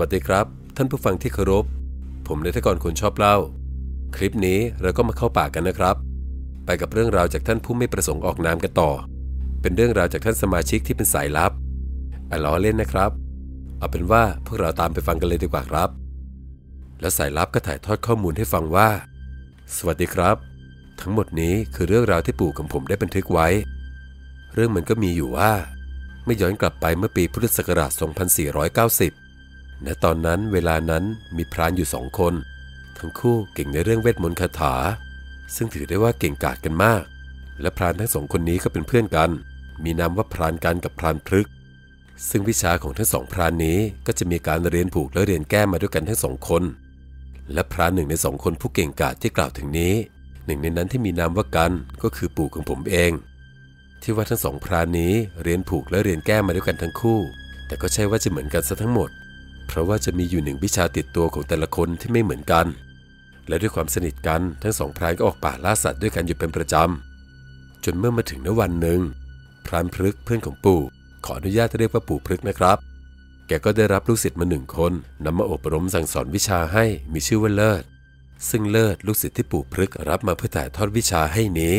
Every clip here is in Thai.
วัสดีครับ ท่านผู้ฟังที่เคารพ ผมนายทกรคนชอบเล่า คลิปนี้เราก็มาเข้าป่ากันนะครับ ไปกับเรื่องราวจากท่านผู้ไม่ประสงค์ออกนามกันต่อ เป็นเรื่องราวจากท่านสมาชิกที่เป็นสายลับอะล้อเล่นนะครับ เอาเป็นว่าพวกเราตามไปฟังกันเลยดีกว่าครับ แล้วสายลับก็ถ่ายทอดข้อมูลให้ฟังว่า สวัสดีครับ ทั้งหมดนี้คือเรื่องราวที่ปู่ของผมได้บันทึกไว้ เรื่องมันก็มีอยู่ว่า ไม่ย้อนกลับไปเมื่อปีพุทธศักราช 2490 ณตอนนั้นเวลานั้นมีพรานอยู่สองคน ทั้งคู่เก่งในเรื่องเวทมนต์คาถา ซึ่งถือได้ว่าเก่งกาจกันมาก และพรานทั้งสองคนนี้ก็เป็นเพื่อนกัน มีนามว่าพรานกันกับพรานพฤก ซึ่งวิชาของทั้งสองพรานนี้ก็จะมีการเรียนผูกและเรียนแก้มาด้วยกันทั้งสองคน และพรานหนึ่งในสองคนผู้เก่งกาจที่กล่าวถึงนี้ หนึ่งในนั้นที่มีนามว่ากันก็คือปู่ของผมเอง ที่ว่าทั้งสองพรานนี้เรียนผูกและเรียนแก้มาด้วยกันทั้งคู่ แต่ก็ใช่ว่าจะเหมือนกันซะทั้งหมด เพราะว่าจะมีอยู่หนึ่งวิชาติดตัวของแต่ละคนที่ไม่เหมือนกัน และด้วยความสนิทกันทั้งสองพรานก็ออกป่าล่าสัตว์ด้วยกันอยู่เป็นประจำ จนเมื่อมาถึงณวันหนึ่งพรานพฤกเพื่อนของปู่ ขออนุญาตเรียกว่าปู่พฤกนะครับ แกก็ได้รับลูกศิษย์มาหนึ่งคนนำมาอบรมสั่งสอนวิชาให้มีชื่อว่าเลิศ ซึ่งเลิศลูกศิษย์ที่ปู่พฤกรับมาเพื่อถ่ายทอดวิชาให้นี้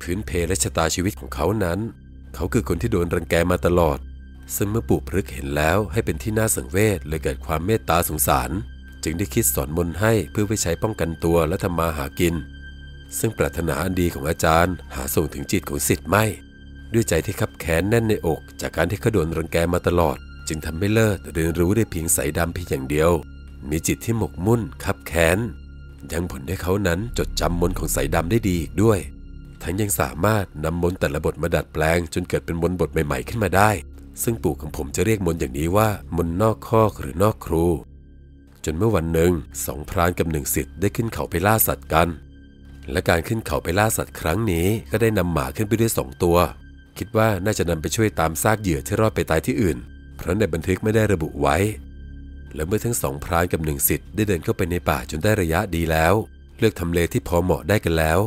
พื้นเพและชะตาชีวิตของเขานั้น เขาคือคนที่โดนรังแกมาตลอด ซึ่งเมื่อปู่พฤกษ์เห็นแล้วให้เป็นที่น่าสังเวชเลยเกิดความเมตตาสงสาร จึงได้คิดสอนมนต์ให้เพื่อไว้ใช้ป้องกันตัวและทำมาหากิน ซึ่งปรารถนาอันดีของอาจารย์ หาส่งถึงจิตของศิษย์ไม่ ด้วยใจที่คับแค้นแน่นในอก จากการที่เขาโดนรังแกมาตลอด จึงทำให้เลิศเรียนรู้ได้เพียงสายดำเพียงอย่างเดียว มีจิตที่หมกมุ่นคับแค้นยังผลให้เขานั้นจดจำมนต์ของสายดำได้ดีอีกด้วย ทั้งยังสามารถนำมนต์แต่ละบทมาดัดแปลงจนเกิดเป็นมนต์บทใหม่ ๆ ขึ้นมาได้ ซึ่งปู่ของผมจะเรียกมนอย่างนี้ว่ามนนอกคอกหรือนอกครู จนเมื่อวันหนึ่งสองพรานกับหนึ่งสิทธิ์ได้ขึ้นเขาไปล่าสัตว์กัน และการขึ้นเขาไปล่าสัตว์ครั้งนี้ก็ได้นำหมาขึ้นไปด้วยสองตัว คิดว่าน่าจะนำไปช่วยตามซากเหยื่อที่รอดไปตายที่อื่น เพราะในบันทึกไม่ได้ระบุไว้ และเมื่อทั้งสองพรานกับหนึ่งสิทธิ์ได้เดินเข้าไปในป่าจนได้ระยะดีแล้ว เลือกทำเลที่พอเหมาะได้กันแล้ว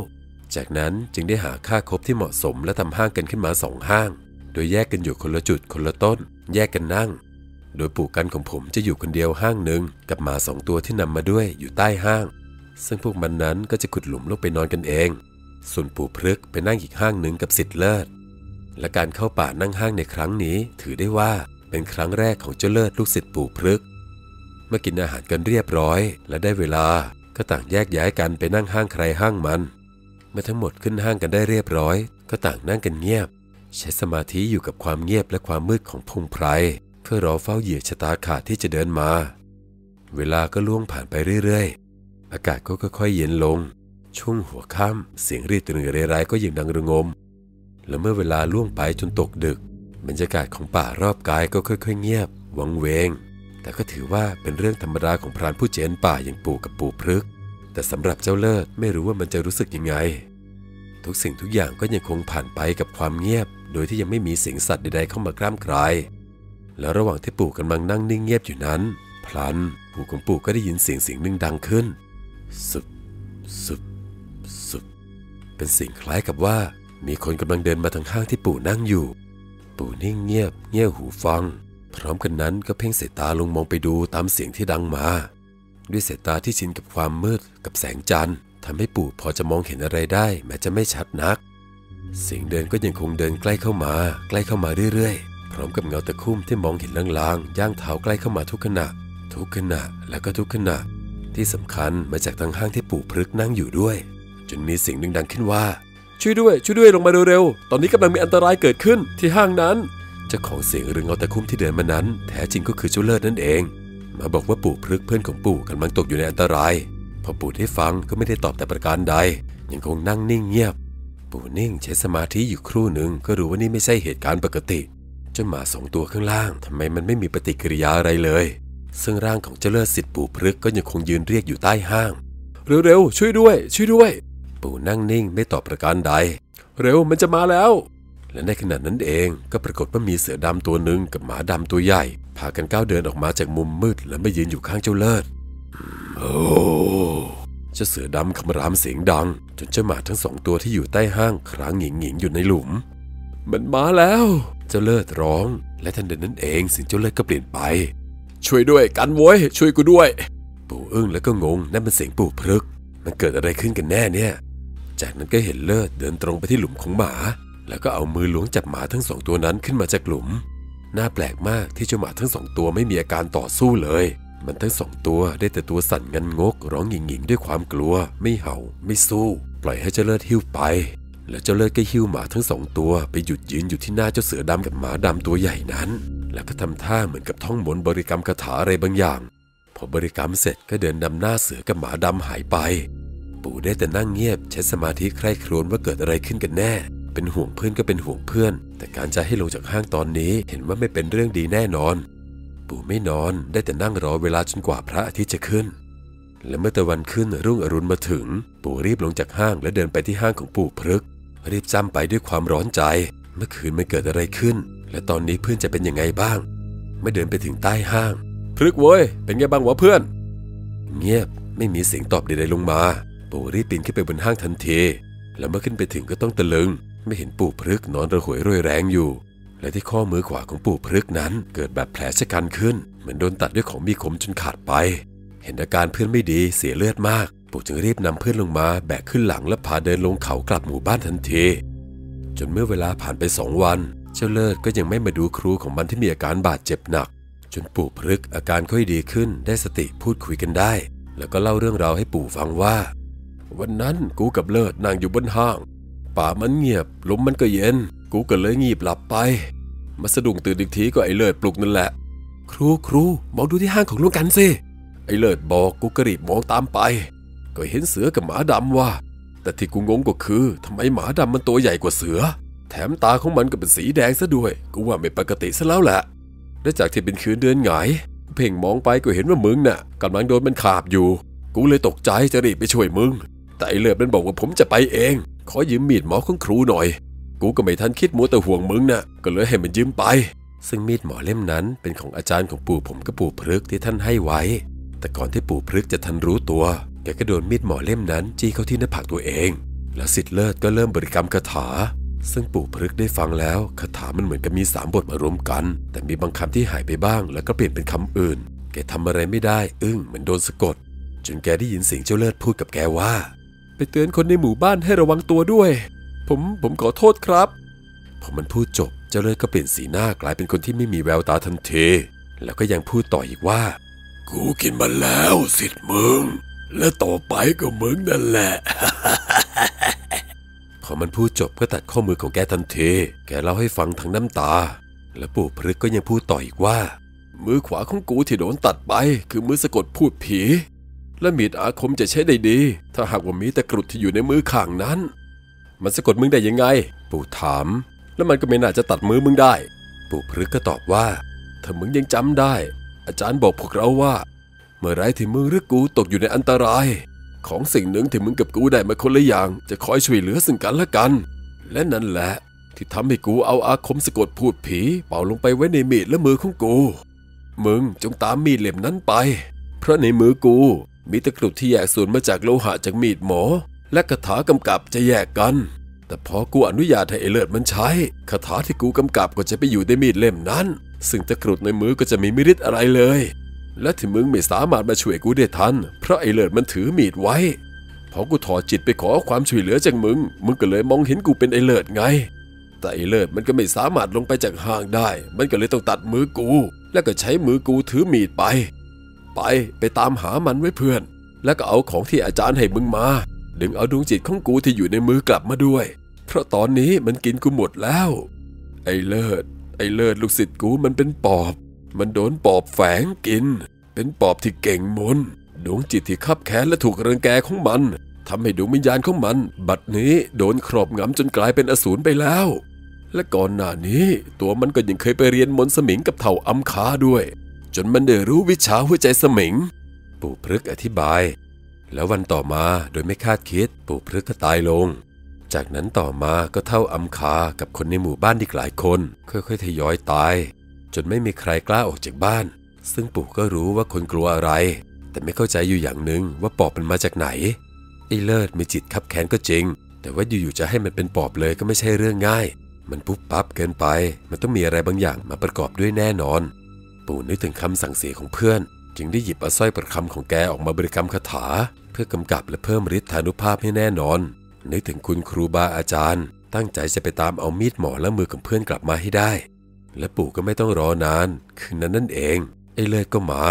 จากนั้นจึงได้หาค่าคบที่เหมาะสมและทำห้างกันขึ้นมาสองห้าง โดยแยกกันอยู่คนละจุดคนละต้น แยกกันนั่ง โดยปู่กันของผมจะอยู่คนเดียวห้างหนึ่งกับหมาสองตัวที่นำมาด้วยอยู่ใต้ห้าง ซึ่งพวกมันนั้นก็จะขุดหลุมลงไปนอนกันเอง ส่วนปู่พฤกไปนั่งอีกห้างหนึ่งกับสิทธิ์เลิศ และการเข้าป่านั่งห้างในครั้งนี้ ถือได้ว่าเป็นครั้งแรกของเจ้าเลิศลูกศิษย์ปู่พฤกเมื่อกินอาหารกันเรียบร้อย และได้เวลาก็ต่างแยกย้ายกันไปนั่งห้างใครห้างมัน เมื่อทั้งหมดขึ้นห้างกันได้เรียบร้อย ก็ต่างนั่งกันเงียบ ใช้สมาธิอยู่กับความเงียบและความมืดของพงไพรเพื่อรอเฝ้าเหยื่อชะตาขาดที่จะเดินมา เวลาก็ล่วงผ่านไปเรื่อยๆ อากาศก็ค่อยๆเย็นลง ช่วงหัวค่ำเสียงรีดตือเรไรก็ยังดังระงม และเมื่อเวลาล่วงไปจนตกดึก บรรยากาศของป่ารอบกายก็ค่อย ๆ เงียบ วังเวง แต่ก็ถือว่าเป็นเรื่องธรรมดาของพรานผู้เจนป่าอย่างปู่กับปู่พฤก แต่สำหรับเจ้าเลิศไม่รู้ว่ามันจะรู้สึกยังไง ทุกสิ่งทุกอย่างก็ยังคงผ่านไปกับความเงียบ โดยที่ยังไม่มีเสียงสัตว์ใดๆเข้ามากล้ามกลาย แล้วระหว่างที่ปู่กำลังนั่งนิ่งเงียบอยู่นั้น พลันปู่ของปู่ก็ได้ยินเสียงเสียงหนึ่งดังขึ้นสุบสุบสุบเป็นเสียงคล้ายกับว่า มีคนกำลังเดินมาทางข้างที่ปู่นั่งอยู่ ปู่นิ่งเงียบ เงี่ยหูฟัง พร้อมกันนั้นก็เพ่งสายตาลงมองไปดูตามเสียงที่ดังมา ด้วยสายตาที่ชินกับความมืดกับแสงจันทร์ทำให้ปู่พอจะมองเห็นอะไรได้ แม้จะไม่ชัดนัก เสียงเดินก็ยังคงเดินใกล้เข้ามา ใกล้เข้ามาเรื่อยๆ พร้อมกับเงาตะคุ่มที่มองเห็นลางๆ ย่างเท้าใกล้เข้ามาทุกขณะ ทุกขณะแล้วก็ทุกขณะ ที่สำคัญมาจากทางห้างที่ปู่พฤกนั่งอยู่ด้วย จนมีเสียงหนึ่งดังขึ้นว่า ช่วยด้วย ช่วยด้วยลงมาเร็วๆตอนนี้กำลังมีอันตรายเกิดขึ้นที่ห้างนั้นเจ้าของเสียงหรือเงาตะคุ่มที่เดินมานั้น แท้จริงก็คือเจ้าเลิศนั่นเอง มาบอกว่าปู่พฤกเพื่อนของปู่กำลังตกอยู่ในอันตรายพอปู่ได้ฟังก็ไม่ได้ตอบแต่ประการใด ยังคงนั่งนิ่งเงียบ ปู่นิ่งใช้สมาธิอยู่ครู่หนึ่งก็รู้ว่านี่ไม่ใช่เหตุการณ์ปกติเจ้าหมาสองตัวข้างล่างทำไมมันไม่มีปฏิกิริยาอะไรเลย ซึ่งร่างของเจ้าเลิศสิทธิ์ปู่พฤกก็ยังคงยืนเรียกอยู่ใต้ห้าง เร็วๆช่วยด้วย ช่วยด้วย ปู่นั่งนิ่งไม่ตอบประการใด เร็วมันจะมาแล้ว และในขณะนั้นเองก็ปรากฏว่ามีเสือดำตัวหนึ่งกับหมาดำตัวใหญ่ พากันก้าวเดินออกมาจากมุมมืดและมายืนอยู่ข้างเจ้าเลิศโอ้ เจ้าเสือดำคำรามเสียงดัง จนเจ้าหมาทั้งสองตัวที่อยู่ใต้ห้างครางหงิงหงิงอยู่ในหลุม มันมาแล้ว เจ้าเลิศร้อง และทันใดนั้นเองสิ่งเจ้าเลิศก็เปลี่ยนไป ช่วยด้วยกันโว้ยช่วยกูด้วย ปู่อึ้งแล้วก็งงนั่นเป็นเสียงปู่พรึก มันเกิดอะไรขึ้นกันแน่เนี่ย จากนั้นก็เห็นเลิศเดินตรงไปที่หลุมของหมา แล้วก็เอามือล้วงจับหมาทั้งสองตัวนั้นขึ้นมาจากหลุมน่าแปลกมากที่เจ้าหมาทั้งสองตัวไม่มีอาการต่อสู้เลย มันทั้งสองตัวได้แต่ตัวสั่นงันงก ร้องหยิ่งๆด้วยความกลัว ไม่เห่า ไม่สู้ ปล่อยให้เจ้าเลิศหิ้วไป แล้วเจ้าเลิศก็หิ้วหมาทั้งสองตัวไปหยุดยืนอยู่ที่หน้าเจ้าเสือดำกับหมาดำตัวใหญ่นั้น แล้วก็ทำท่าเหมือนกับท่องมนต์บริกรรมคาถาอะไรบางอย่าง พอบริกรรมเสร็จก็เดินนำหน้าเสือกับหมาดำหายไป ปู่ได้แต่นั่งเงียบใช้สมาธิใคร่ครวญว่าเกิดอะไรขึ้นกันแน่เป็นห่วงเพื่อนก็เป็นห่วงเพื่อน แต่การจะให้ลงจากห้างตอนนี้เห็นว่าไม่เป็นเรื่องดีแน่นอน ปู่ไม่นอนได้แต่นั่งรอเวลาจนกว่าพระอาทิตย์จะขึ้น และเมื่อตะวันขึ้นรุ่งอรุณมาถึง ปู่รีบลงจากห้างและเดินไปที่ห้างของปู่พฤกรีบจำไปด้วยความร้อนใจ เมื่อคืนมันเกิดอะไรขึ้น และตอนนี้เพื่อนจะเป็นยังไงบ้างเมื่อเดินไปถึงใต้ห้าง พฤกเว้ยเป็นไงบ้างวะเพื่อน เงียบไม่มีเสียงตอบใดๆลงมา ปู่รีบปีนขึ้นไปบนห้างทันที แล้วเมื่อขึ้นไปถึงก็ต้องตะลึง ไม่เห็นปู่พฤกนอนระหวยรวยแรงอยู่ และที่ข้อมือขวาของปู่พฤกษ์นั้นเกิดแบบแผลชะกันขึ้น เหมือนโดนตัดด้วยของมีคมจนขาดไป เห็นอาการเพื่อนไม่ดีเสียเลือดมาก ปู่จึงรีบนำเพื่อนลงมาแบกขึ้นหลังและพาเดินลงเขากลับหมู่บ้านทันที จนเมื่อเวลาผ่านไปสองวัน เจ้าเลิศก็ยังไม่มาดูครูของมันที่มีอาการบาดเจ็บหนัก จนปู่พฤกษ์อาการค่อยดีขึ้นได้สติพูดคุยกันได้ แล้วก็เล่าเรื่องราวให้ปู่ฟังว่า วันนั้นกูกับเลิศนั่งอยู่บนห้าง ป่ามันเงียบลมมันก็เย็น กูก็เลยงีบหลับไป มาสะดุ้งตื่นอีกทีก็ไอ้เลิศปลุกนั่นแหละ ครูครูมองดูที่ห้างของลุงกันสิไอ้เลิศบอกกูก็รีบมองตามไป ก็เห็นเสือกับหมาดำว่าแต่ที่กูงงก็คือทำไมหมาดำมันตัวใหญ่กว่าเสือ แถมตาของมันก็เป็นสีแดงซะด้วย กูว่าไม่ปกติซะแล้วแหละและจากที่เป็นคืนเดือนหงายเพ่งมองไปก็เห็นว่ามึงน่ะกำลังโดนมันขาบอยู่ กูเลยตกใจจะรีบไปช่วยมึง แต่ไอ้เลิศมันบอกว่าผมจะไปเอง ขอยืมมีดหมอของครูหน่อย กูก็ไม่ทันคิดมัวแต่ห่วงมึงน่ะก็เลยให้มันยืมไป ซึ่งมีดหมอเล่มนั้นเป็นของอาจารย์ของปู่ผมกับปู่พฤกที่ท่านให้ไว้ แต่ก่อนที่ปู่พฤกจะทันรู้ตัวแกก็โดนมีดหมอเล่มนั้นจี้เข้าที่หน้าผากตัวเอง แล้วสิทธิ์เลิศก็เริ่มบริกรรมคาถา ซึ่งปู่พฤกได้ฟังแล้วคาถามันเหมือนกับมีสามบทมารวมกัน แต่มีบางคำที่หายไปบ้าง แล้วก็เปลี่ยนเป็นคำอื่น แกทำอะไรไม่ได้ อึ้งเหมือนโดนสะกด จนแกได้ยินเสียงเจ้าเลิศพูดกับแกว่า ไปเตือนคนในหมู่บ้านให้ระวังตัวด้วย ผมผมขอโทษครับพอมันพูดจบเจ้าเลิศก็เปลี่ยนสีหน้ากลายเป็นคนที่ไม่มีแววตาทันทีแล้วก็ยังพูดต่ออีกว่า กูกินมาแล้วสิทธิ์มึง และต่อไปก็มึงนั่นแหละพอมันพูดจบก็ตัดข้อมือของแกทันทีแกเล่าให้ฟังทั้งน้ำตา และปู่พฤกก็ยังพูดต่ออีกว่า มือขวาของกูที่โดนตัดไป คือมือสะกดพูดผี และมีดอาคมจะใช้ได้ดี ถ้าหากว่ามีตะกรุดที่อยู่ในมือข้างนั้น มันสะกดมึงได้ยังไง ปู่ถาม แล้วมันก็ไม่น่าจะตัดมือมึงได้ ปู่พฤกก็ตอบว่า ถ้ามึงยังจำได้ อาจารย์บอกพวกเราว่า เมื่อไรที่มึงหรือกูตกอยู่ในอันตราย ของสิ่งหนึ่งที่มึงกับกูได้มาคนละอย่าง จะคอยช่วยเหลือซึ่งกันและกัน และนั่นแหละ ที่ทำให้กูเอาอาคมสะกดพูดผี เป่าลงไปไว้ในมีดและมือของกู มึงจงตามมีดเล่มนั้นไป เพราะในมือกู มีตะกรุดที่แยกส่วนมาจากโลหะจากมีดหมอ และคาถากำกับจะแยกกัน แต่พอกูอนุญาตให้ไอเลิศมันใช้คาถาที่กูกำกับก็จะไปอยู่ในมีดเล่มนั้น ซึ่งตะกรุดในมือก็จะมีมิริตอะไรเลย และที่มึงไม่สามารถมาช่วยกูได้ทัน เพราะไอเลิศมันถือมีดไว้พอกูถอดจิตไปขอความช่วยเหลือจากมึง มึงก็เลยมองเห็นกูเป็นไอเลิศไง แต่ไอเลิศมันก็ไม่สามารถลงไปจากห้างได้ มันก็เลยต้องตัดมือกู แล้วก็ใช้มือกูถือมีดไป ไปไปตามหามันไว้เพื่อน แล้วก็เอาของที่อาจารย์ให้มึงมา ดึงเอาดวงจิตของกูที่อยู่ในมือกลับมาด้วย เพราะตอนนี้มันกินกูหมดแล้ว ไอ้เลิศ ไอ้เลิศลูกศิษย์กูมันเป็นปอบ มันโดนปอบแฝงกิน เป็นปอบที่เก่งมนดวงจิตที่คับแค้นและถูกรังแกของมันทำให้ดวงวิญญาณของมัน บัดนี้โดนครอบงำจนกลายเป็นอสูรไปแล้ว และก่อนหน้านี้ตัวมันก็ยังเคยไปเรียนมนต์สมิงกับเถ่าอัมคาด้วย จนมันได้รู้วิชาหัวใจสมิง ปู่พฤกอธิบาย แล้ววันต่อมาโดยไม่คาดคิด ปู่พฤกก็ตายลง จากนั้นต่อมาก็เท่าอัมคากับคนในหมู่บ้านอีกหลายคน ค่อยๆทยอยตาย จนไม่มีใครกล้าออกจากบ้าน ซึ่งปู่ก็รู้ว่าคนกลัวอะไร แต่ไม่เข้าใจอยู่อย่างหนึ่งว่าปอบมันมาจากไหนไอ้เลิศมีจิตคับแค้นก็จริง แต่ว่าอยู่ๆจะให้มันเป็นปอบเลยก็ไม่ใช่เรื่องง่าย มันปุ๊บปั๊บเกินไป มันต้องมีอะไรบางอย่างมาประกอบด้วยแน่นอน ปู่นึกถึงคำสั่งเสียของเพื่อน จึงได้หยิบเอาสร้อยประคำของแกออกมาบริกรรมคาถา เพื่อกำกับและเพิ่มฤทธานุภาพให้แน่นอน นึกถึงคุณครูบาอาจารย์ ตั้งใจจะไปตามเอามีดหมอและมือของเพื่อนกลับมาให้ได้ และปู่ก็ไม่ต้องรอนาน คืนนั้นนั่นเอง ไอ้เลิศก็มา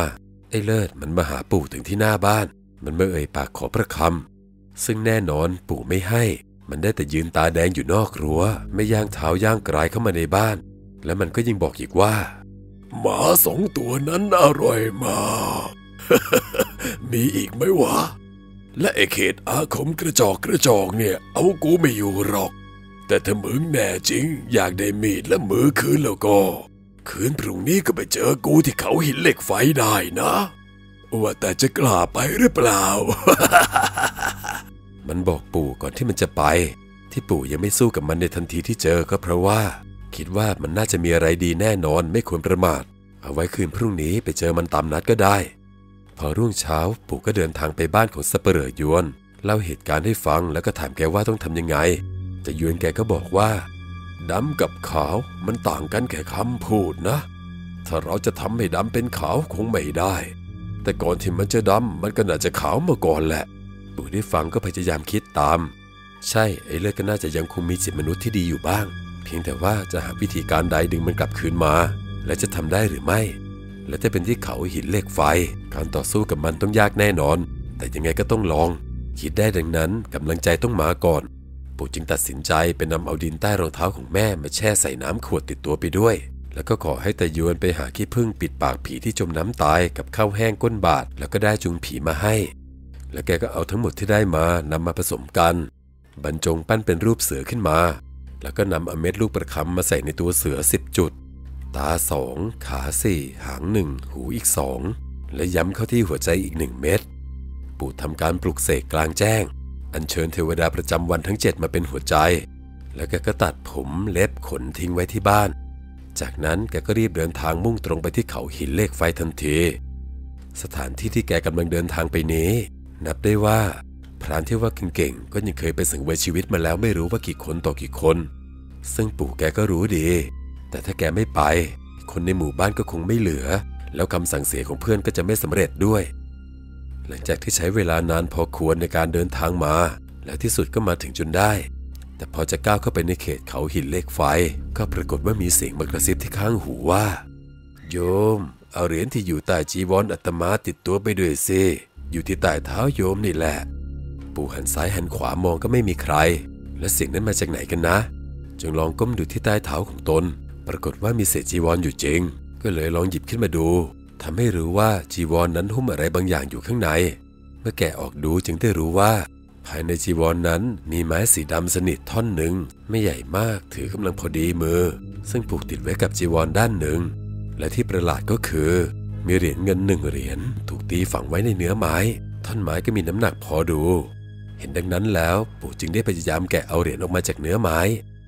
ไอ้เลิศมันมาหาปู่ถึงที่หน้าบ้าน มันมาเอ่ยปากขอประคำซึ่งแน่นอนปู่ไม่ให้ มันได้แต่ยืนตาแดงอยู่นอกรั้ว ไม่ย่างเท้าย่างกรายเข้ามาในบ้าน และมันก็ยังบอกอีกว่า หมาสองตัวนั้นอร่อยมาก มีอีกไหมวะ และไอเขตอาคมกระจอกกระจอกเนี่ย เอากูไม่อยู่หรอก แต่ถ้ามึงแน่จริง อยากได้มีดและมือคืนแล้วก็ คืนพรุ่งนี้ก็ไปเจอกูที่เขาหินเหล็กไฟได้นะ ว่าแต่จะกล้าไปหรือเปล่า มันบอกปู่ก่อนที่มันจะไป ที่ปู่ยังไม่สู้กับมันในทันทีที่เจอก็เพราะว่า คิดว่ามันน่าจะมีอะไรดีแน่นอนไม่ควรประมาท เอาไว้คืนพรุ่งนี้ไปเจอมันตามนัดก็ได้ พอรุ่งเช้าปู่ก็เดินทางไปบ้านของสเปเหร่อยวนเล่าเหตุการณ์ให้ฟังแล้วก็ถามแกว่าต้องทำยังไง แต่ยวนแกก็บอกว่าดำกับขาวมันต่างกันแค่คำพูดนะ ถ้าเราจะทำให้ดำเป็นขาวคงไม่ได้ แต่ก่อนที่มันจะดำมันก็น่าจะขาวมาก่อนแหละ ปู่ได้ฟังก็พยายามคิดตาม ใช่ไอ้เลือดก็น่าจะยังคงมีจิตมนุษย์ที่ดีอยู่บ้าง พียงแต่ว่าจะหาวิธีการใดดึงมันกลับคืนมา และจะทำได้หรือไม่ และถ้าเป็นที่เขาหินเหล็กไฟ การต่อสู้กับมันต้องยากแน่นอน แต่ยังไงก็ต้องลอง คิดได้ดังนั้นกำลังใจต้องมาก่อนปู่จึงตัดสินใจไปนำเอาดินใต้รองเท้าของแม่มาแช่ใส่น้ำขวดติดตัวไปด้วย แล้วก็ขอให้ตายวนไปหาขี้ผึ้งปิดปากผีที่จมน้ำตายกับข้าวแห้งก้นบาท แล้วก็ได้จุงผีมาให้ แล้วแกก็เอาทั้งหมดที่ได้มานำมาผสมกัน บรรจงปั้นเป็นรูปเสือขึ้นมา แล้วก็นำเอเม็ดลูกประคำมาใส่ในตัวเสือสิบจุด ตาสองขาสี่หางหนึ่งหูอีกสองและย้ำเข้าที่หัวใจอีกหนึ่งเม็ดปู่ทำการปลุกเสกกลางแจ้ง อัญเชิญเทวดาประจำวันทั้งเจ็ดมาเป็นหัวใจ แล้วแกก็ตัดผมเล็บขนทิ้งไว้ที่บ้าน จากนั้นแกก็รีบเดินทางมุ่งตรงไปที่เขาหินเลขไฟทันที สถานที่ที่แกกำลังเดินทางไปนี้ นับได้ว่า พรานที่ว่าเก่งๆก็ยังเคยไปสังเวยชีวิตมาแล้วไม่รู้ว่ากี่คนต่อกี่คน ซึ่งปู่แกก็รู้ดี แต่ถ้าแกไม่ไป คนในหมู่บ้านก็คงไม่เหลือ แล้วคำสั่งเสียของเพื่อนก็จะไม่สำเร็จด้วย หลังจากที่ใช้เวลานานพอควรในการเดินทางมา แล้วที่สุดก็มาถึงจนได้ แต่พอจะก้าวเข้าไปในเขตเขาหินเล็กไฟ ก็ปรากฏว่ามีเสียงมากระซิบที่ข้างหูว่า โยม เอาเหรียญที่อยู่ใต้จีวรอาตมาติดตัวไปด้วยสิอยู่ที่ใต้เท้าโยมนี่แหละ ปู่หันซ้ายหันขวามองก็ไม่มีใคร และเสียงนั้นมาจากไหนกันนะ จึงลองก้มดูที่ใต้เท้าของตน ปรากฏว่ามีเศษจีวรออยู่จริง ก็เลยลองหยิบขึ้นมาดูทำให้รู้ว่าจีวรนนั้นหุ้มอะไรบางอย่างอยู่ข้างใน เมื่อแกะออกดูจึงได้รู้ว่า ภายในจีวรนนั้นมีไม้สีดำสนิทท่อนหนึ่ง ไม่ใหญ่มากถือกำลังพอดีมือ ซึ่งผูกติดไว้กับจีวรด้านหนึ่ง และที่ประหลาดก็คือ มีเหรียญเงินหนึ่งเหรียญถูกตีฝังไว้ในเนื้อไม้ท่อนไม้ก็มีน้ำหนักพอดู เห็นดังนั้นแล้วปู่จึงได้พยายามแกะเอาเหรียญออกมาจากเนื้อไม้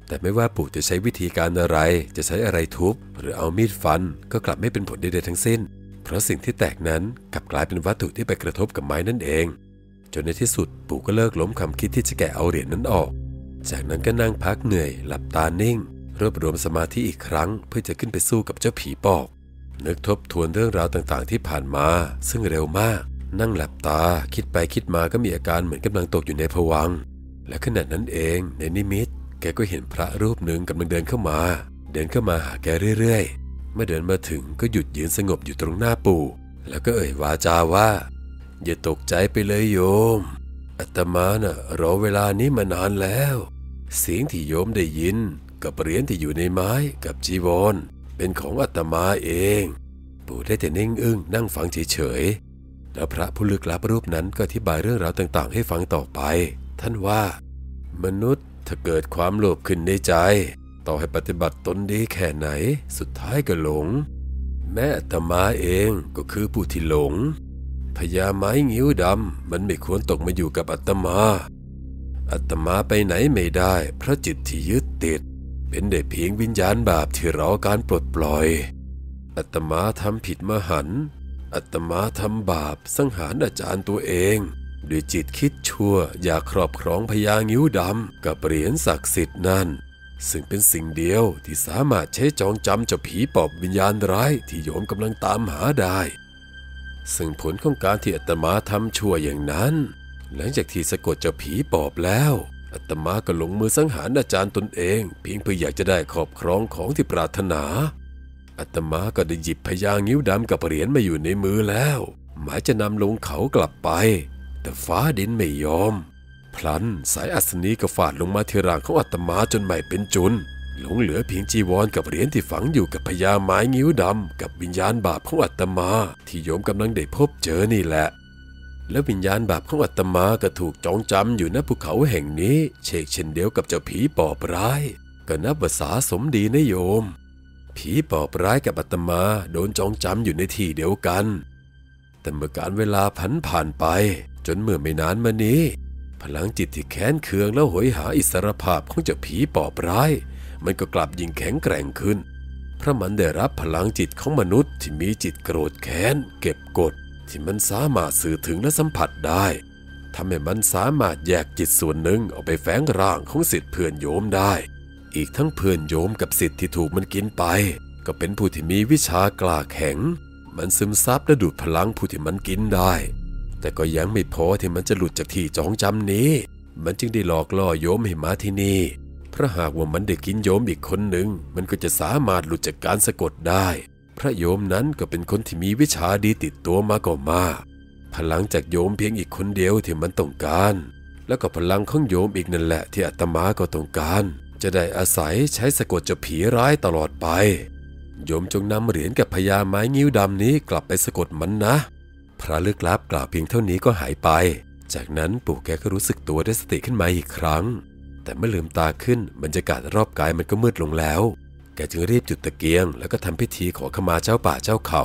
แต่ไม่ว่าปู่จะใช้วิธีการอะไร จะใช้อะไรทุบ หรือเอามีดฟันก็กลับไม่เป็นผลใดๆทั้งสิ้น เพราะสิ่งที่แตกนั้นกลับกลายเป็นวัตถุที่ไปกระทบกับไม้นั่นเอง จนในที่สุดปู่ก็เลิกล้มความคิดที่จะแกะเอาเหรียญนั้นออก จากนั้นก็นั่งพักเหนื่อย หลับตานิ่ง รวบรวมสมาธิอีกครั้ง เพื่อจะขึ้นไปสู้กับเจ้าผีปอบนึกทบทวนเรื่องราวต่างๆ ที่ผ่านมา ซึ่งเร็วมาก นั่งหลับตาคิดไปคิดมาก็มีอาการเหมือนกำลังตกอยู่ในภวัง และขณะนั้นเองในนิมิต แกก็เห็นพระรูปหนึ่งกำลังเดินเข้ามา เดินเข้ามาหาแกเรื่อยๆ เมื่อเดินมาถึงก็หยุดยืนสงบอยู่ตรงหน้าปู่ แล้วก็เอ่ยวาจาว่า อย่าตกใจไปเลยโยมอาตมาน่ะรอเวลานี้มานานแล้ว เสียงที่โยมได้ยิน กับเหรียญที่อยู่ในไม้กับจีวรเป็นของอาตมาเอง ปู่ได้แต่นิ่งอึ้งนั่งฟังเฉยๆ แล้วพระผู้ลึกลับรูปนั้นก็อธิบายเรื่องราวต่างๆ ให้ฟังต่อไป ท่านว่า มนุษย์ถ้าเกิดความโลภขึ้นในใจ ต่อให้ปฏิบัติตนดีแค่ไหน สุดท้ายก็หลง แม่อตมาเองก็คือผู้ที่หลงพญาไม้งิ้วดำมันไม่ควรตกมาอยู่กับอาตมาอาตมาไปไหนไม่ได้เพราะจิตที่ยึดติด เป็นได้เพียงวิญญาณบาปที่รอการปลดปล่อยอาตมาทำผิดมหันต อาตมาทำบาปสังหารอาจารย์ตัวเองด้วยจิตคิดชั่วอยากครอบครองพญางิ้วดำกับเหรียญศักดิ์สิทธิ์นั่น ซึ่งเป็นสิ่งเดียวที่สามารถใช้จองจำเจ้าผีปอบวิญญาณร้ายที่โยมกำลังตามหาได้ ซึ่งผลของการที่อาตมาทำชั่วอย่างนั้น หลังจากที่สะกดเจ้าผีปอบแล้วอาตมาก็ลงมือสังหารอาจารย์ตนเอง เพียงเพื่ออยากจะได้ครอบครองของที่ปรารถนา อาตมาก็ได้หยิบพญางิ้วดำกับเหรียญมาอยู่ในมือแล้ว หมายจะนำลงเขากลับไป แต่ฟ้าดินไม่ยอม พลันสายอัศนีก็ฝาดลงมาที่ร่างของอาตมาจนใหม่เป็นจุนหลงเหลือเพียงจีวรกับเหรียญที่ฝังอยู่กับพญาไม้งิ้วดำกับวิญญาณบาปของอาตมา ที่โยมกำลังได้พบเจอนี่แหละ และวิญญาณบาปของอาตมาก็ถูกจองจำอยู่ณภูเขาแห่งนี้ เชกเช่นเดียวกับเจ้าผีปอบร้าย ก็นับว่าสาสมดีนะโยม ผีปอบร้ายกับอาตมาโดนจองจำอยู่ในที่เดียวกัน แต่เมื่อการเวลาผันผ่านไป จนเมื่อไม่นานมานี้ พลังจิตที่แค้นเคืองแล้วโหยหาอิสรภาพของเจ้าผีปอบร้าย มันก็กลับยิ่งแข็งแกร่งขึ้น เพราะมันได้รับพลังจิตของมนุษย์ที่มีจิตโกรธแค้น เก็บกด ที่มันสามารถสื่อถึงและสัมผัสได้ทำให้มันสามารถแยกจิตส่วนหนึ่งออกไปแฝงร่างของสิทธิเพื่อนโยมได้ อีกทั้งเพื่อนโยมกับสิทธิ์ที่ถูกมันกินไป ก็เป็นผู้ที่มีวิชากล้าแข็ง มันซึมซับและดูดพลังผู้ที่มันกินได้ แต่ก็ยังไม่พอที่มันจะหลุดจากที่จองจำนี้ มันจึงได้หลอกล่อโยมให้มาที่นี่เพราะหากว่ามันได้กินโยมอีกคนหนึ่ง มันก็จะสามารถหลุดจากการสะกดได้ พระโยมนั้นก็เป็นคนที่มีวิชาดีติดตัวมาก็มาพลังจากโยมเพียงอีกคนเดียวที่มันต้องการ แล้วก็พลังของโยมอีกนั่นแหละที่อาตมาก็ต้องการ จะได้อาศัยใช้สะกดเจ้าผีร้ายตลอดไป โยมจงนำเหรียญกับพญาไม้งิ้วดำนี้กลับไปสะกดมันนะ พระลึกลับกล่าวเพียงเท่านี้ก็หายไป จากนั้นปู่แกก็รู้สึกตัวได้สติขึ้นมาอีกครั้ง แต่เมื่อลืมตาขึ้นบรรยากาศรอบกายมันก็มืดลงแล้ว แกจึงรีบจุดตะเกียง แล้วก็ทำพิธีขอขมาเจ้าป่าเจ้าเขา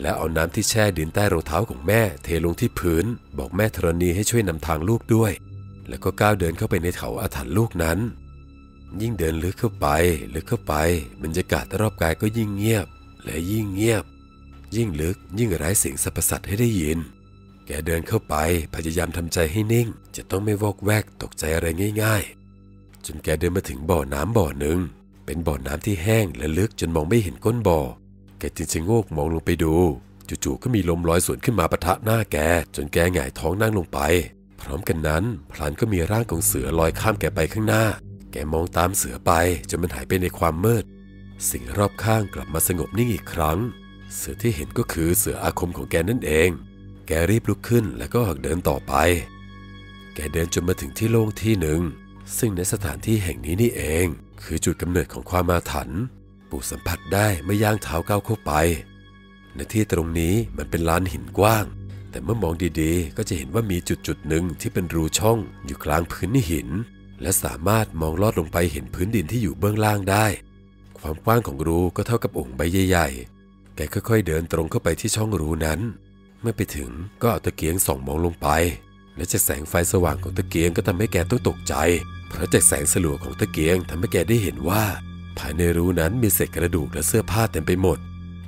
แล้วเอาน้ำที่แช่ดินใต้รองเท้าของแม่ เทลงที่พื้น บอกแม่ธรณีให้ช่วยนำทางลูกด้วย แล้วก็ก้าวเดินเข้าไปในเขาอาถรรพ์ลูกนั้น ยิ่งเดินลึกเข้าไปลึกเข้าไป บรรยากาศรอบกายก็ยิ่งเงียบ และยิ่งเงียบ ยิ่งลึกยิ่งไร้เสียงสรรพสัตว์ให้ได้ยิน แกเดินเข้าไปพยายามทำใจให้นิ่ง จะต้องไม่วอกแวกตกใจอะไรง่าย ๆ จนแกเดินมาถึงบ่อน้ำบ่อหนึ่ง เป็นบ่อน้ำที่แห้งและลึกจนมองไม่เห็นก้นบ่อ แกจึงชะโงกมองลงไปดูจู่ๆก็มีลมลอยสวนขึ้นมาปะทะหน้าแก จนแกหงายท้องนั่งลงไป พร้อมกันนั้น พลันก็มีร่างของเสือลอยข้ามแกไปข้างหน้า แกมองตามเสือไปจนมันหายไปในความมืด สิ่งรอบข้างกลับมาสงบนิ่งอีกครั้ง เสือที่เห็นก็คือเสืออาคมของแกนั่นเอง แกรีบลุกขึ้นแล้วก็ออกเดินต่อไป แกเดินจนมาถึงที่โล่งที่หนึ่ง ซึ่งในสถานที่แห่งนี้นี่เอง คือจุดกำเนิดของความอาถรรพ์ปู่สัมผัสได้เมื่อย่างเท้าก้าวเข้าไป ในที่ตรงนี้มันเป็นลานหินกว้าง แต่เมื่อมองดีๆ ก็จะเห็นว่ามีจุดจุดๆหนึ่งที่เป็นรูช่องอยู่กลางพื้นหิน และสามารถมองลอดลงไปเห็นพื้นดินที่อยู่เบื้องล่างได้ ความกว้างของรูก็เท่ากับองค์ใบใหญ่ๆ แกค่อยๆเดินตรงเข้าไปที่ช่องรูนั้น เมื่อไปถึงก็เอาตะเกียงส่องมองลงไป และจากแสงไฟสว่างของตะเกียงก็ทำให้แกต้องตกใจ เพราะจากแสงสลัวของตะเกียงทำให้แกได้เห็นว่า ภายในรูนั้นมีเศษกระดูกและเสื้อผ้าเต็มไปหมด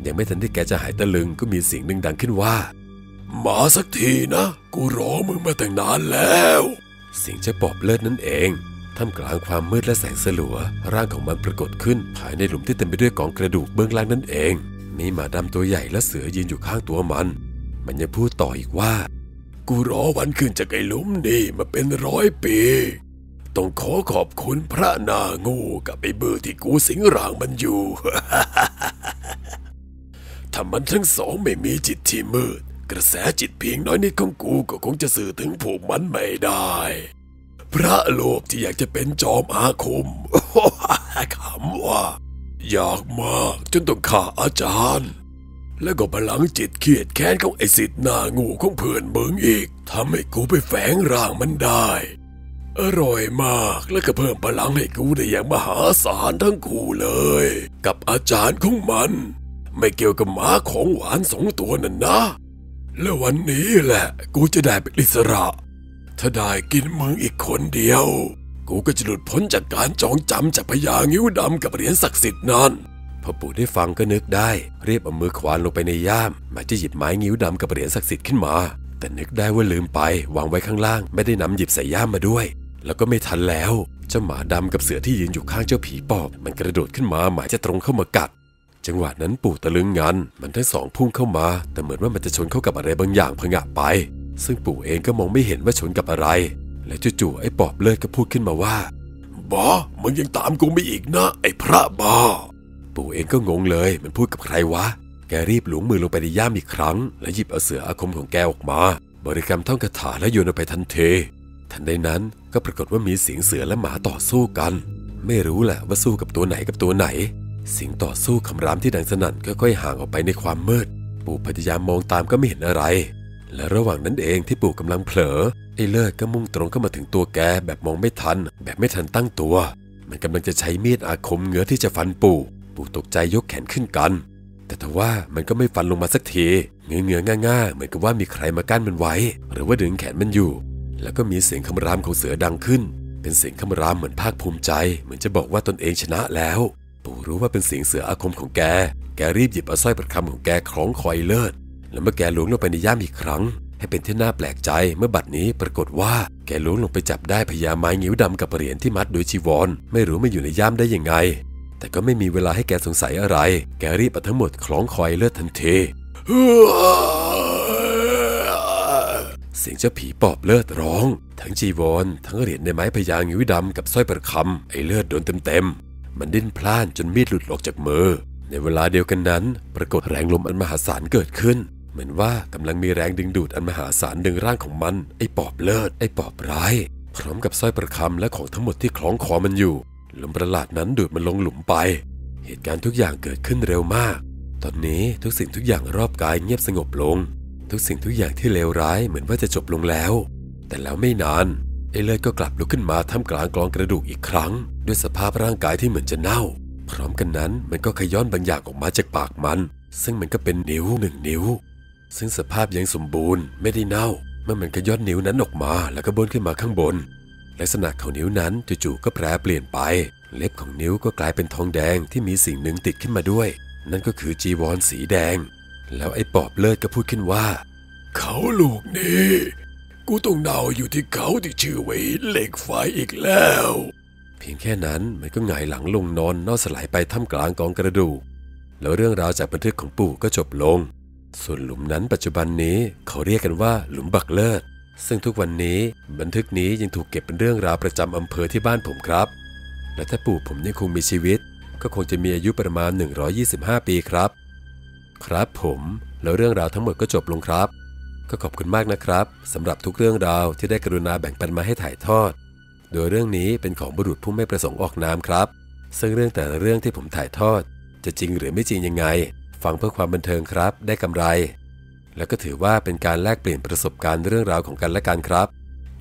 ยังไม่ทันที่แกจะหายตะลึงก็มีเสียงหนึ่งดังขึ้นว่า มาสักทีนะ กูรอมึงมาแตั้งนานแล้ว เสียงเจะปอบเลิศนั่นเองท่ามกลางความมืดและแสงสลัว ร่างของมันปรากฏขึ้นภายในหลุมที่เต็มไปด้วยกองกระดูกเบื้องล่างนั่นเอง มีหมาดำตัวใหญ่และเสือยืนอยู่ข้างตัวมัน มันยังพูดต่ออีกว่า กูรอวันขึ้นจากไอ้หลุมนี่มาเป็นร้อยปี ต้องขอขอบคุณพระนางูกับไอ้เบอร์ที่กูสิงร่างมันอยู่ ถ้ามันทั้งสองไม่มีจิตที่มืด กระแสจิตเพียงน้อยนิดของกูก็คงจะสื่อถึงพวกมันไม่ได้ พระโลภที่อยากจะเป็นจอมอาคมคำว่า อยากมากจนต้องฆ่าอาจารย์ แล้วก็พลังจิตเขียดแค้นของไอ้สิทธิ์หน้างูของเพื่อนมึงอีกทำให้กูไปแฝงร่างมันได้ อร่อยมากแล้วก็เพิ่มพลังให้กูได้อย่างมหาศาลทั้งคู่เลย กับอาจารย์ของมัน ไม่เกี่ยวกับหมาของหวานสองตัวนั่นนะ แล้ววันนี้แหละ กูจะได้เป็นอิสระ ถ้าได้กินมึงอีกคนเดียว กูก็จะหลุดพ้นจากการจองจำจากพญางิ้วดำกับเหรียญศักดิ์สิทธิ์นั้นพอปู่ได้ฟังก็นึกได้เรียบเอามือขวานลงไปในย่ามหมายจะหยิบไม้งิ้วดำกับเหรียญศักดิ์สิทธิ์ขึ้นมา แต่นึกได้ว่าลืมไปวางไว้ข้างล่าง ไม่ได้นำหยิบใส่ย่ามมาด้วย แล้วก็ไม่ทันแล้ว เจ้าหมาดำกับเสือที่ยืนอยู่ข้างเจ้าผีปอบมันกระโดดขึ้นมาหมายจะตรงเข้ามากัด จังหวะนั้นปู่ตะลึงงัน มันทั้งสองพุ่งเข้ามา แต่เหมือนว่ามันจะชนเข้ากับอะไรบางอย่างผงะไป ซึ่งปู่เองก็มองไม่เห็นว่าชนกับอะไร และจู่ๆไอ้ปอบเลิศก็พูดขึ้นมาว่าบอมึงยังตามกูไม่อีกนะ ไอ้พระบาปู่เองก็งงเลย มันพูดกับใครวะ แกรีบหลวงมือลงไปในย่ามอีกครั้ง และหยิบเอาเสืออาคมของแกออกมา บริกรรมท่องคาถาและโยนออกไปทันที ทันใดนั้นก็ปรากฏว่ามีเสียงเสือและหมาต่อสู้กัน ไม่รู้แหละว่าสู้กับตัวไหนกับตัวไหน สียงต่อสู้คำรามที่ดังสนั่นค่อยๆห่างออกไปในความมืด ปู่พยายามมองตามก็ไม่เห็นอะไร และระหว่างนั้นเองที่ปู่กำลังเผลอไอ้เลิศก็มุ่งตรงเข้ามาถึงตัวแกแบบมองไม่ทัน แบบไม่ทันตั้งตัว มันกำลังจะใช้มีดอาคมเงื้อที่จะฟันปู่ ปู่ตกใจยกแขนขึ้นกัน แต่ทว่ามันก็ไม่ฟันลงมาสักทีเงื้อเงื้อง่าๆเหมือนกับว่ามีใครมากั้นมันไว้ หรือว่าดึงแขนมันอยู่ แล้วก็มีเสียงคำรามของเสือดังขึ้น เป็นเสียงคำรามเหมือนภาคภูมิใจ เหมือนจะบอกว่าตนเองชนะแล้ว รู้ว่าเป็นเสียงเสืออาคมของแก แกรีบหยิบเอาสร้อยประคำของแกคล้องคอยเลิศ แล้วเมื่อแกล้วงลงไปในย่ามอีกครั้ง ให้เป็นที่น่าแปลกใจเมื่อบัดนี้ปรากฏว่า แกล้วงลงไปจับได้พญาไม้งิ้วดำกับเหรียญที่มัดโดยจีวร ไม่รู้มาอยู่ในย่ามได้ยังไง แต่ก็ไม่มีเวลาให้แกสงสัยอะไร แกรีบเอาทั้งหมดคล้องคอยเลิศทันทีเสียงเจ้าผีปอบเลือดร้อง ทั้งจีวร ทั้งเหรียญในไม้พญางิ้วดำกับสร้อยประคำไอเลือดโดนเต็มๆ มันดิ้นพล่านจนมีดหลุดออกจากมือ ในเวลาเดียวกันนั้น ปรากฏแรงลมอันมหาศาลเกิดขึ้น เหมือนว่ากำลังมีแรงดึงดูดอันมหาศาลดึงร่างของมัน ไอ้ปอบเลิศ ไอ้ปอบร้าย พร้อมกับสร้อยประคำและของทั้งหมดที่คล้องคอมันอยู่ ลมประหลาดนั้นดูดมันลงหลุมไป เหตุการณ์ทุกอย่างเกิดขึ้นเร็วมาก ตอนนี้ทุกสิ่งทุกอย่างรอบกายเงียบสงบลง ทุกสิ่งทุกอย่างที่เลวร้ายเหมือนว่าจะจบลงแล้ว แต่แล้วไม่นาน ไอเลิศก็กลับลุกขึ้นมาท่ามกลางกองกระดูกอีกครั้ง ด้วยสภาพร่างกายที่เหมือนจะเน่า พร้อมกันนั้นมันก็ขย้อนบางอย่างออกมาจากปากมัน ซึ่งมันก็เป็นนิ้วหนึ่งนิ้ว ซึ่งสภาพยังสมบูรณ์ไม่ได้เน่า เมื่อมันขย้อนนิ้วนั้นออกมาแล้วก็บนขึ้นมาข้างบน ลักษณะของนิ้วนั้นจู่ๆก็แปรเปลี่ยนไป เล็บของนิ้วก็กลายเป็นทองแดงที่มีสิ่งหนึ่งติดขึ้นมาด้วย นั่นก็คือจีวรสีแดง แล้วไอ้ปอบเลิศก็พูดขึ้นว่า เขาลูกนี้ กูต้องเดาอยู่ที่เขาที่ชื่อไว้เหล็กไฟอีกแล้ว เพียงแค่นั้นมันก็หงายหลังลงนอนนอนสลายไปท่ามกลางกองกระดูก แล้วเรื่องราวจากบันทึกของปู่ก็จบลง ส่วนหลุมนั้นปัจจุบันนี้เขาเรียกกันว่าหลุมบักเลิศ ซึ่งทุกวันนี้บันทึกนี้ยังถูกเก็บเป็นเรื่องราวประจำอำเภอที่บ้านผมครับ และถ้าปู่ผมยังคงมีชีวิต ก็คงจะมีอายุประมาณ 125 ปีครับ ครับผมแล้วเรื่องราวทั้งหมดก็จบลงครับ ก็ขอบคุณมากนะครับสำหรับทุกเรื่องราวที่ได้กรุณาแบ่งปันมาให้ถ่ายทอด โดยเรื่องนี้เป็นของบุรุษผู้ไม่ประสงค์ออกนามครับ ซึ่งเรื่องแต่ละเรื่องที่ผมถ่ายทอด จะจริงหรือไม่จริงยังไง ฟังเพื่อความบันเทิงครับ ได้กำไร แล้วก็ถือว่าเป็นการแลกเปลี่ยนประสบการณ์เรื่องราวของกันและกันครับ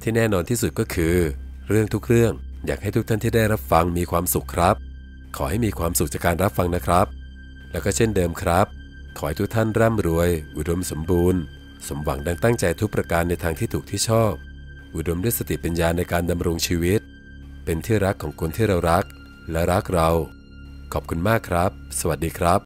ที่แน่นอนที่สุดก็คือ เรื่องทุกเรื่องอยากให้ทุกท่านที่ได้รับฟังมีความสุขครับ ขอให้มีความสุขจากการรับฟังนะครับ แล้วก็เช่นเดิมครับ ขอให้ทุกท่านร่ำรวย อุดมสมบูรณ์ สมหวังดังตั้งใจทุกประการในทางที่ถูกที่ชอบ อุดมด้วยสติปัญญาในการดำรงชีวิต เป็นที่รักของคนที่เรารักและรักเรา ขอบคุณมากครับ สวัสดีครับ